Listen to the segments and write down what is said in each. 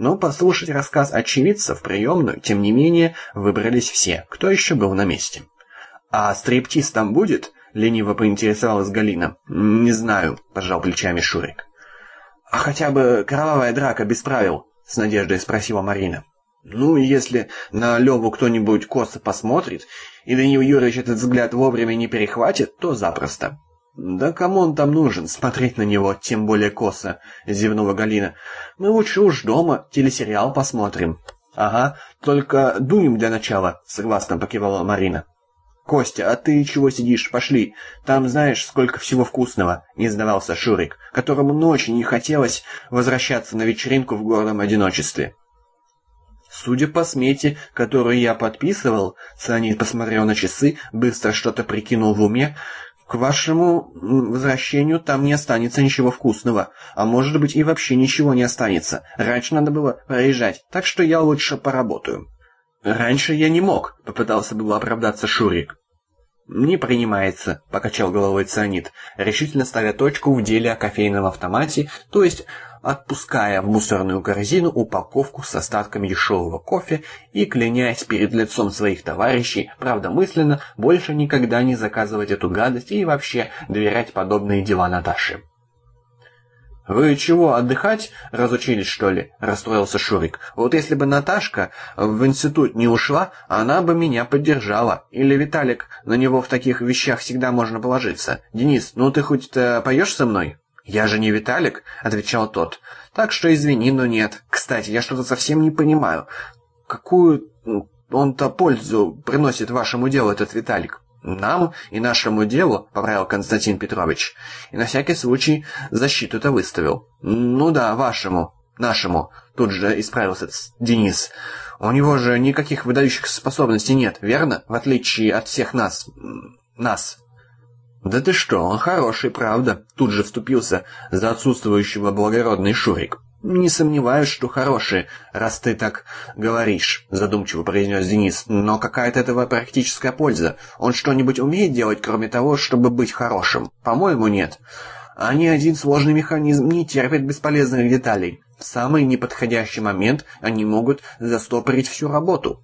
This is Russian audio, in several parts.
Но послушать рассказ очевидца в приемную, тем не менее, выбрались все, кто еще был на месте. «А стриптиз там будет?» — лениво поинтересовалась Галина. «Не знаю», — пожал плечами Шурик. «А хотя бы кровавая драка без правил?» — с надеждой спросила Марина. «Ну, если на Леву кто-нибудь косо посмотрит, и Данил Юрьевич этот взгляд вовремя не перехватит, то запросто». «Да кому он там нужен, смотреть на него, тем более косо», — зевнула Галина. «Мы лучше уж дома телесериал посмотрим». «Ага, только дуем для начала», — согласно покивала Марина. «Костя, а ты чего сидишь? Пошли. Там знаешь, сколько всего вкусного», — не сдавался Шурик, которому ночью не хотелось возвращаться на вечеринку в гордом одиночестве. Судя по смете, которую я подписывал, Саня посмотрел на часы, быстро что-то прикинул в уме, к вашему возвращению там не останется ничего вкусного, а может быть и вообще ничего не останется. Раньше надо было проезжать, так что я лучше поработаю. Раньше я не мог, попытался было оправдаться Шурик. «Не принимается», — покачал головой цианид, решительно ставя точку в деле о кофейном автомате, то есть отпуская в мусорную корзину упаковку с остатками дешевого кофе и клянясь перед лицом своих товарищей, правда мысленно, больше никогда не заказывать эту гадость и вообще доверять подобные дела Наташе. «Вы чего, отдыхать разучились, что ли?» – расстроился Шурик. «Вот если бы Наташка в институт не ушла, она бы меня поддержала. Или Виталик, на него в таких вещах всегда можно положиться. Денис, ну ты хоть -то поешь со мной?» «Я же не Виталик», — отвечал тот. «Так что извини, но нет. Кстати, я что-то совсем не понимаю. Какую он-то пользу приносит вашему делу этот Виталик?» «Нам и нашему делу», — поправил Константин Петрович. «И на всякий случай защиту-то выставил». «Ну да, вашему, нашему», — тут же исправился Денис. «У него же никаких выдающихся способностей нет, верно? В отличие от всех нас... нас». «Да ты что, он хороший, правда?» Тут же вступился за отсутствующего благородный Шурик. «Не сомневаюсь, что хороший, раз ты так говоришь», — задумчиво произнес Денис. «Но какая-то этого практическая польза? Он что-нибудь умеет делать, кроме того, чтобы быть хорошим? По-моему, нет. А ни один сложный механизм не терпит бесполезных деталей. В самый неподходящий момент они могут застопорить всю работу».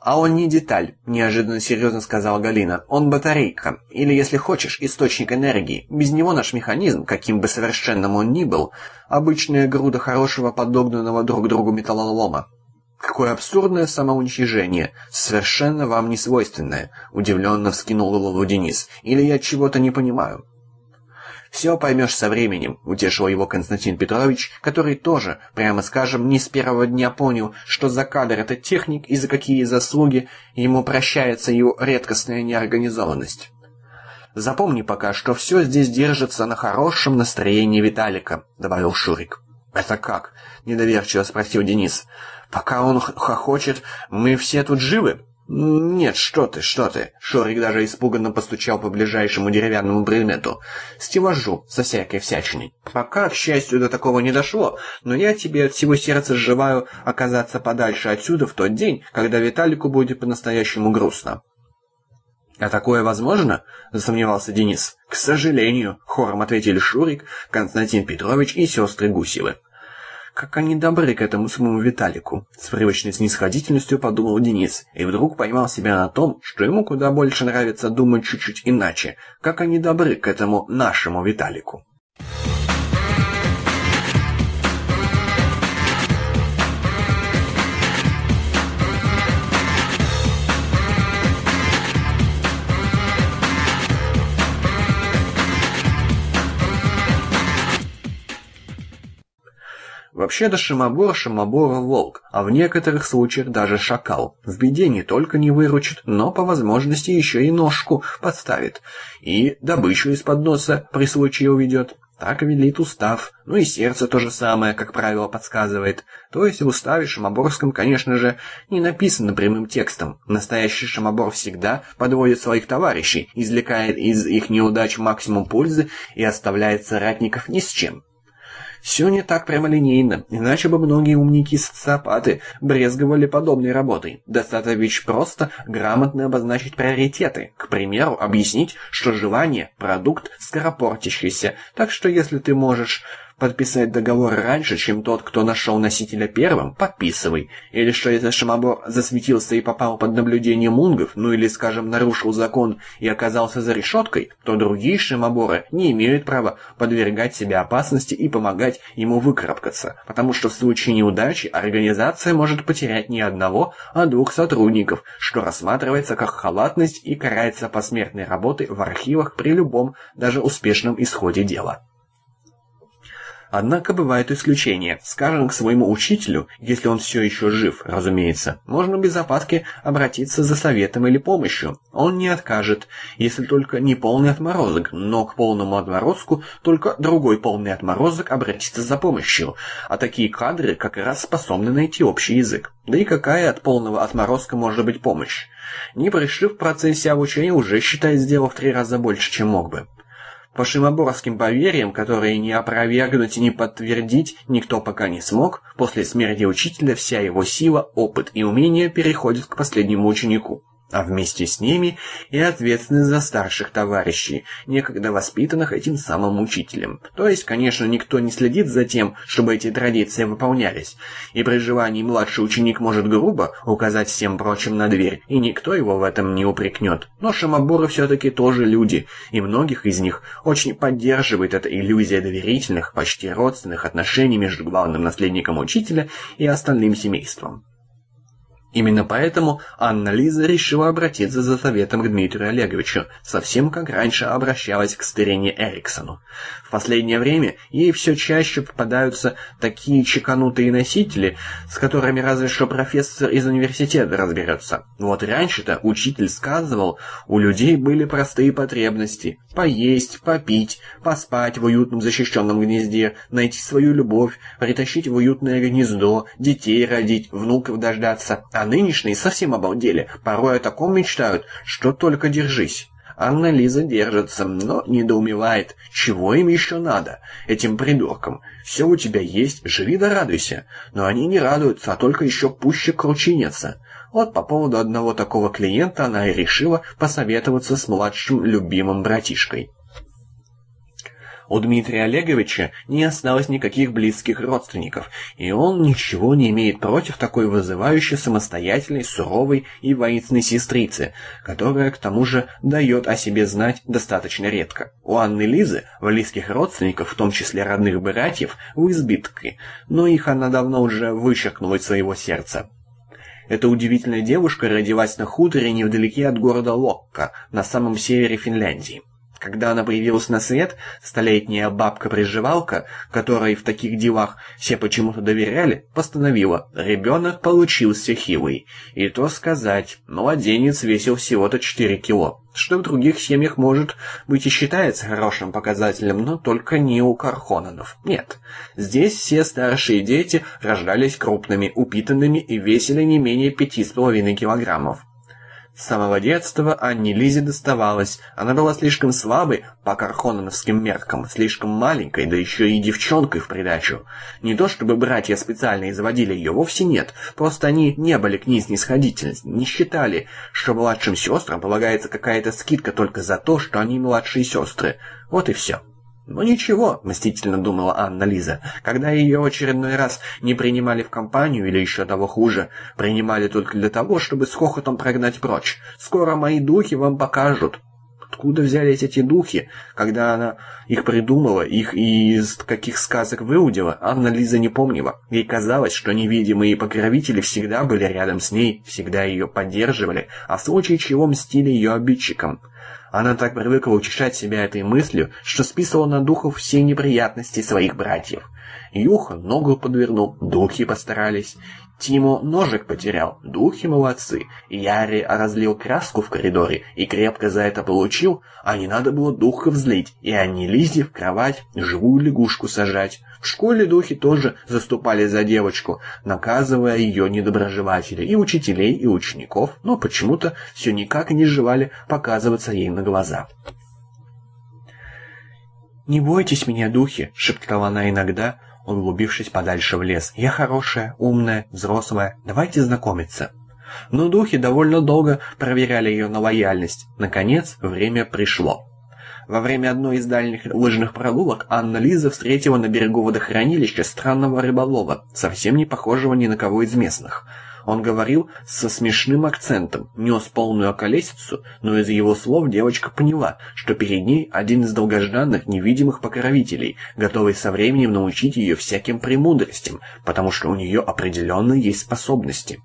«А он не деталь», — неожиданно серьезно сказала Галина. «Он батарейка. Или, если хочешь, источник энергии. Без него наш механизм, каким бы совершенным он ни был, обычная груда хорошего подогнанного друг другу металлолома». «Какое абсурдное самоуничижение! Совершенно вам не свойственное!» — удивленно вскинул голову Денис. «Или я чего-то не понимаю?» «Все поймешь со временем», — утешил его Константин Петрович, который тоже, прямо скажем, не с первого дня понял, что за кадр это техник и за какие заслуги ему прощается его редкостная неорганизованность. «Запомни пока, что все здесь держится на хорошем настроении Виталика», — добавил Шурик. «Это как?» — недоверчиво спросил Денис. «Пока он хохочет, мы все тут живы?» «Нет, что ты, что ты!» Шорик даже испуганно постучал по ближайшему деревянному предмету. «Стеллажу со всякой всячиной. Пока, к счастью, до такого не дошло, но я тебе от всего сердца желаю оказаться подальше отсюда в тот день, когда Виталику будет по-настоящему грустно». «А такое возможно?» – засомневался Денис. «К сожалению», – хором ответили Шурик, Константин Петрович и сестры Гусевы. Как они добры к этому самому Виталику, с привычной снисходительностью подумал Денис, и вдруг поймал себя на том, что ему куда больше нравится думать чуть-чуть иначе, как они добры к этому нашему Виталику. Вообще-то Шимобор Шимобора волк, а в некоторых случаях даже шакал. В беде не только не выручит, но по возможности еще и ножку подставит. И добычу из-под носа при случае уведет. Так велит устав. Ну и сердце то же самое, как правило, подсказывает. То есть в уставе Шимоборском, конечно же, не написано прямым текстом. Настоящий Шимобор всегда подводит своих товарищей, извлекает из их неудач максимум пользы и оставляет соратников ни с чем. Все не так прямолинейно, иначе бы многие умники-социопаты брезговали подобной работой. Достаточно просто грамотно обозначить приоритеты. К примеру, объяснить, что желание – продукт скоропортящийся, так что если ты можешь подписать договор раньше, чем тот, кто нашел носителя первым, подписывай. Или что если Шамабор засветился и попал под наблюдение мунгов, ну или, скажем, нарушил закон и оказался за решеткой, то другие Шамаборы не имеют права подвергать себя опасности и помогать ему выкарабкаться, потому что в случае неудачи организация может потерять не одного, а двух сотрудников, что рассматривается как халатность и карается посмертной работой в архивах при любом, даже успешном исходе дела. Однако бывают исключения. Скажем, к своему учителю, если он все еще жив, разумеется, можно без опаски обратиться за советом или помощью. Он не откажет, если только не полный отморозок, но к полному отморозку только другой полный отморозок обратится за помощью. А такие кадры как раз способны найти общий язык. Да и какая от полного отморозка может быть помощь? Не пришли в процессе обучения уже, считай, сделав в три раза больше, чем мог бы. По шимоборским поверьям, которые не опровергнуть и не подтвердить никто пока не смог, после смерти учителя вся его сила, опыт и умения переходят к последнему ученику а вместе с ними и ответственность за старших товарищей, некогда воспитанных этим самым учителем. То есть, конечно, никто не следит за тем, чтобы эти традиции выполнялись, и при желании младший ученик может грубо указать всем прочим на дверь, и никто его в этом не упрекнет. Но шамабуры все-таки тоже люди, и многих из них очень поддерживает эта иллюзия доверительных, почти родственных отношений между главным наследником учителя и остальным семейством. Именно поэтому Анна-Лиза решила обратиться за советом к Дмитрию Олеговичу, совсем как раньше обращалась к старине Эриксону. В последнее время ей все чаще попадаются такие чеканутые носители, с которыми разве что профессор из университета разберется. Вот раньше-то учитель сказывал, у людей были простые потребности – поесть, попить, поспать в уютном защищенном гнезде, найти свою любовь, притащить в уютное гнездо, детей родить, внуков дождаться – а нынешние совсем обалдели, порой о таком мечтают, что только держись. Анна-Лиза держится, но недоумевает, чего им еще надо, этим придуркам. Все у тебя есть, живи да радуйся. Но они не радуются, а только еще пуще кручинятся. Вот по поводу одного такого клиента она и решила посоветоваться с младшим любимым братишкой. У Дмитрия Олеговича не осталось никаких близких родственников, и он ничего не имеет против такой вызывающей самостоятельной, суровой и воинственной сестрицы, которая к тому же дает о себе знать достаточно редко. У Анны Лизы близких родственников, в том числе родных братьев, в избытке, но их она давно уже вычеркнула из своего сердца. Эта удивительная девушка родилась на хуторе невдалеке от города Локка, на самом севере Финляндии. Когда она появилась на свет, столетняя бабка-приживалка, которой в таких делах все почему-то доверяли, постановила, ребенок получился хилый. И то сказать, младенец весил всего-то 4 кило, что в других семьях может быть и считается хорошим показателем, но только не у Кархонанов. Нет, здесь все старшие дети рождались крупными, упитанными и весили не менее 5,5 килограммов. С самого детства Анне Лизе доставалось. Она была слишком слабой по кархоновским меркам, слишком маленькой, да еще и девчонкой в придачу. Не то чтобы братья специально изводили ее, вовсе нет. Просто они не были к ней снисходительны, не считали, что младшим сестрам полагается какая-то скидка только за то, что они младшие сестры. Вот и все. «Ну ничего», — мстительно думала Анна Лиза, когда ее очередной раз не принимали в компанию или еще того хуже, принимали только для того, чтобы с хохотом прогнать прочь. «Скоро мои духи вам покажут». Откуда взялись эти духи? Когда она их придумала, их из каких сказок выудила, Анна Лиза не помнила. Ей казалось, что невидимые покровители всегда были рядом с ней, всегда ее поддерживали, а в случае чего мстили ее обидчикам. Она так привыкла утешать себя этой мыслью, что списывала на духов все неприятности своих братьев. Юха ногу подвернул, духи постарались. Тиму ножик потерял, духи молодцы. Яри разлил краску в коридоре и крепко за это получил, а не надо было духов злить, и они Лизе в кровать живую лягушку сажать. В школе духи тоже заступали за девочку, наказывая ее недоброжелателей, и учителей, и учеников, но почему-то все никак не желали показываться ей на глаза. «Не бойтесь меня, духи!» — шептала она иногда, углубившись подальше в лес. «Я хорошая, умная, взрослая. Давайте знакомиться». Но духи довольно долго проверяли ее на лояльность. Наконец, время пришло. Во время одной из дальних лыжных прогулок Анна Лиза встретила на берегу водохранилища странного рыболова, совсем не похожего ни на кого из местных. Он говорил со смешным акцентом, нес полную околесицу, но из его слов девочка поняла, что перед ней один из долгожданных невидимых покровителей, готовый со временем научить ее всяким премудростям, потому что у нее определенно есть способности.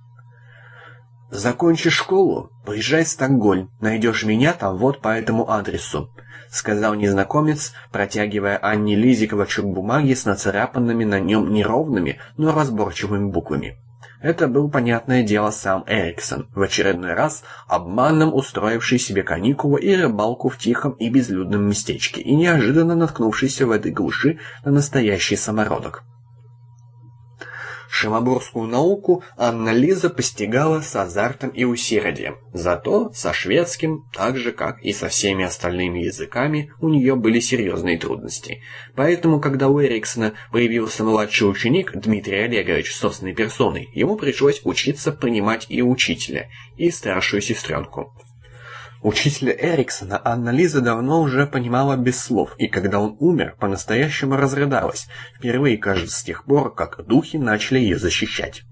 «Закончишь школу, поезжай в Стокгольм, найдешь меня там вот по этому адресу», — сказал незнакомец, протягивая Анне Лизе клочок бумаги с нацарапанными на нем неровными, но разборчивыми буквами. Это был, понятное дело, сам Эриксон, в очередной раз обманом устроивший себе каникулы и рыбалку в тихом и безлюдном местечке, и неожиданно наткнувшийся в этой глуши на настоящий самородок. Шимоборскую науку Анна Лиза постигала с азартом и усердием. Зато со шведским, так же как и со всеми остальными языками, у нее были серьезные трудности. Поэтому, когда у Эриксона появился младший ученик Дмитрий Олегович собственной персоной, ему пришлось учиться принимать и учителя, и старшую сестренку. Учителя Эриксона Анна-Лиза давно уже понимала без слов, и когда он умер, по-настоящему разрыдалась, впервые, кажется, с тех пор, как духи начали ее защищать.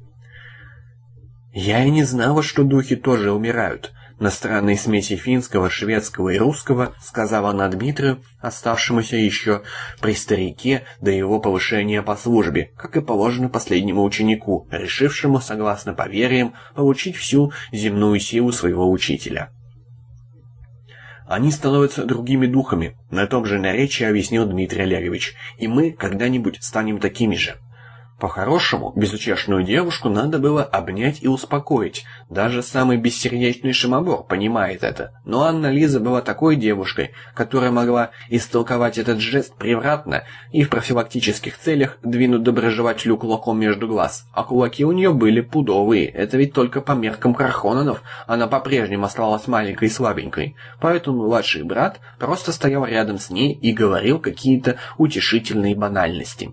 «Я и не знала, что духи тоже умирают», на странной смеси финского, шведского и русского, сказала она Дмитрию, оставшемуся еще при старике до его повышения по службе, как и положено последнему ученику, решившему, согласно поверьям, получить всю земную силу своего учителя. Они становятся другими духами, на том же наречии объяснил Дмитрий Олегович, и мы когда-нибудь станем такими же. По-хорошему, безутешную девушку надо было обнять и успокоить. Даже самый бессердечный шимобор понимает это. Но Анна Лиза была такой девушкой, которая могла истолковать этот жест превратно и в профилактических целях двинуть доброжелателю кулаком между глаз. А кулаки у нее были пудовые. Это ведь только по меркам Крахонанов она по-прежнему оставалась маленькой и слабенькой. Поэтому младший брат просто стоял рядом с ней и говорил какие-то утешительные банальности.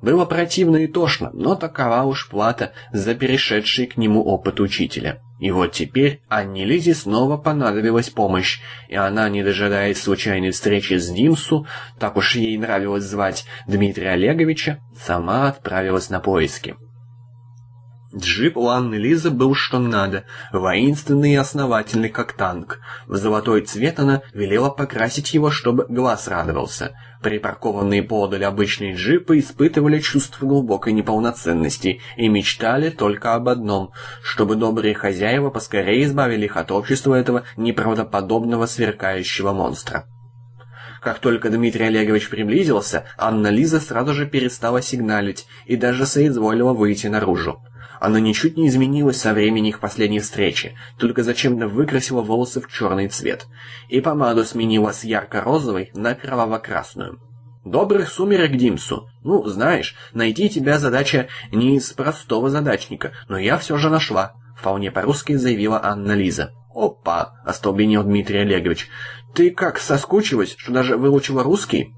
Было противно и тошно, но такова уж плата за перешедший к нему опыт учителя. И вот теперь Анне Лизе снова понадобилась помощь, и она, не дожидаясь случайной встречи с Димсу, так уж ей нравилось звать Дмитрия Олеговича, сама отправилась на поиски. Джип у Анны Лизы был что надо, воинственный и основательный, как танк. В золотой цвет она велела покрасить его, чтобы глаз радовался. Припаркованные подаль обычные джипы испытывали чувство глубокой неполноценности и мечтали только об одном, чтобы добрые хозяева поскорее избавили их от общества этого неправдоподобного сверкающего монстра. Как только Дмитрий Олегович приблизился, Анна Лиза сразу же перестала сигналить и даже соизволила выйти наружу. Она ничуть не изменилась со времени их последней встречи, только зачем-то выкрасила волосы в черный цвет. И помаду сменила с ярко-розовой на кроваво-красную. «Добрых сумерек, Димсу! Ну, знаешь, найти тебя задача не из простого задачника, но я все же нашла», — вполне по-русски заявила Анна Лиза. «Опа!» — остолбенел Дмитрий Олегович. «Ты как, соскучилась, что даже выучила русский?»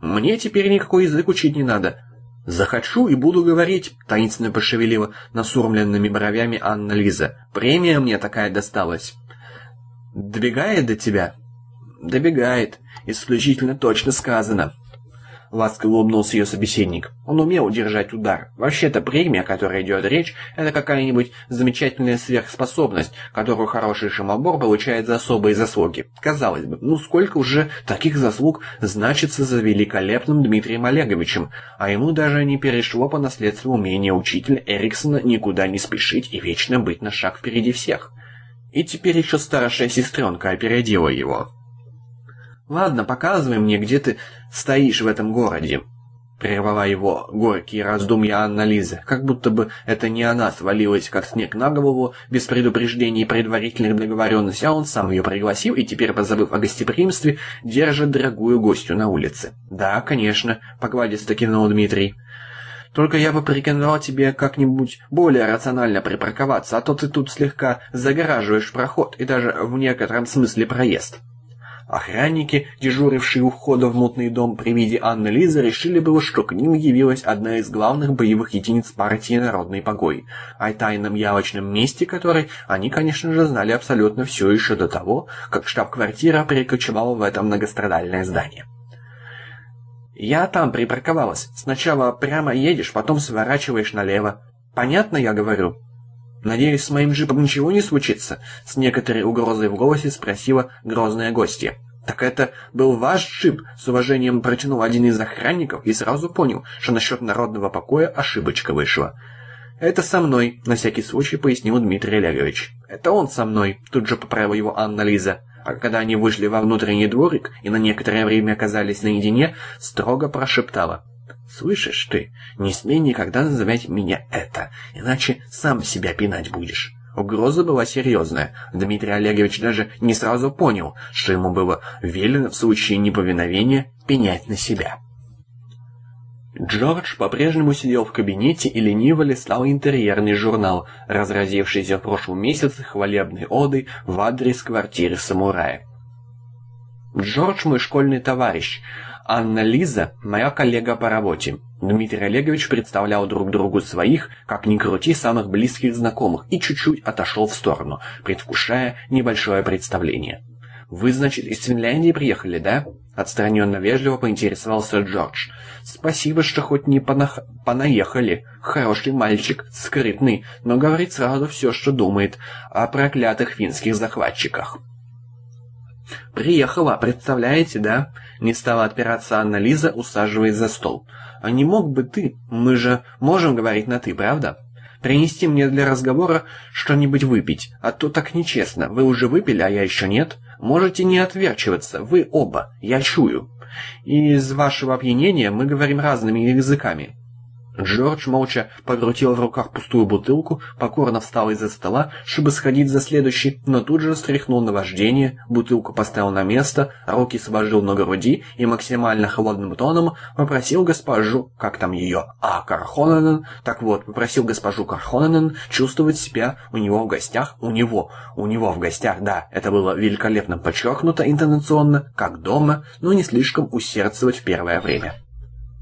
«Мне теперь никакой язык учить не надо. «Захочу и буду говорить», — таинственно пошевелила насурмленными бровями Анна Лиза. «Премия мне такая досталась». «Добегает до тебя?» «Добегает. Исключительно точно сказано». Ласково улыбнулся ее собеседник. Он умел удержать удар. Вообще-то премия, о которой идет речь, это какая-нибудь замечательная сверхспособность, которую хороший шимобор получает за особые заслуги. Казалось бы, ну сколько уже таких заслуг значится за великолепным Дмитрием Олеговичем, а ему даже не перешло по наследству умение учителя Эриксона никуда не спешить и вечно быть на шаг впереди всех. И теперь еще старшая сестренка опередила его. «Ладно, показывай мне, где ты стоишь в этом городе». Прервала его горькие раздумья Анна Лиза, как будто бы это не она свалилась, как снег на голову, без предупреждений и предварительных договоренностей, а он сам ее пригласил и теперь, позабыв о гостеприимстве, держит дорогую гостью на улице. «Да, конечно», — покладисто кивнул Дмитрий. «Только я бы порекомендовал тебе как-нибудь более рационально припарковаться, а то ты тут слегка загораживаешь проход и даже в некотором смысле проезд». Охранники, дежурившие у входа в мутный дом при виде Анны Лизы, решили было, что к ним явилась одна из главных боевых единиц партии «Народный покой», о тайном явочном месте которой они, конечно же, знали абсолютно все еще до того, как штаб-квартира перекочевала в это многострадальное здание. «Я там припарковалась. Сначала прямо едешь, потом сворачиваешь налево. Понятно, я говорю?» «Надеюсь, с моим джипом ничего не случится?» — с некоторой угрозой в голосе спросила грозная гостья. «Так это был ваш джип?» — с уважением протянул один из охранников и сразу понял, что насчет народного покоя ошибочка вышла. «Это со мной», — на всякий случай пояснил Дмитрий Олегович. «Это он со мной», — тут же поправила его Анна Лиза. А когда они вышли во внутренний дворик и на некоторое время оказались наедине, строго прошептала. «Слышишь ты, не смей никогда называть меня это, иначе сам себя пинать будешь». Угроза была серьезная. Дмитрий Олегович даже не сразу понял, что ему было велено в случае неповиновения пенять на себя. Джордж по-прежнему сидел в кабинете и лениво листал интерьерный журнал, разразившийся в прошлом месяце хвалебной одой в адрес квартиры самурая. Джордж мой школьный товарищ, Анна Лиза – моя коллега по работе. Дмитрий Олегович представлял друг другу своих, как ни крути, самых близких знакомых и чуть-чуть отошел в сторону, предвкушая небольшое представление. «Вы, значит, из Финляндии приехали, да?» Отстраненно вежливо поинтересовался Джордж. «Спасибо, что хоть не понах... понаехали. Хороший мальчик, скрытный, но говорит сразу все, что думает о проклятых финских захватчиках». «Приехала, представляете, да?» Не стала отпираться Анна Лиза, усаживаясь за стол. «А не мог бы ты? Мы же можем говорить на «ты», правда?» «Принести мне для разговора что-нибудь выпить, а то так нечестно. Вы уже выпили, а я еще нет. Можете не отверчиваться, вы оба, я чую. Из вашего опьянения мы говорим разными языками. Джордж молча покрутил в руках пустую бутылку, покорно встал из-за стола, чтобы сходить за следующей, но тут же стряхнул на вождение, бутылку поставил на место, руки сложил на груди и максимально холодным тоном попросил госпожу, как там ее, а, Кархоненен, так вот, попросил госпожу Кархоненен чувствовать себя у него в гостях, у него, у него в гостях, да, это было великолепно подчеркнуто интонационно, как дома, но не слишком усердствовать в первое время.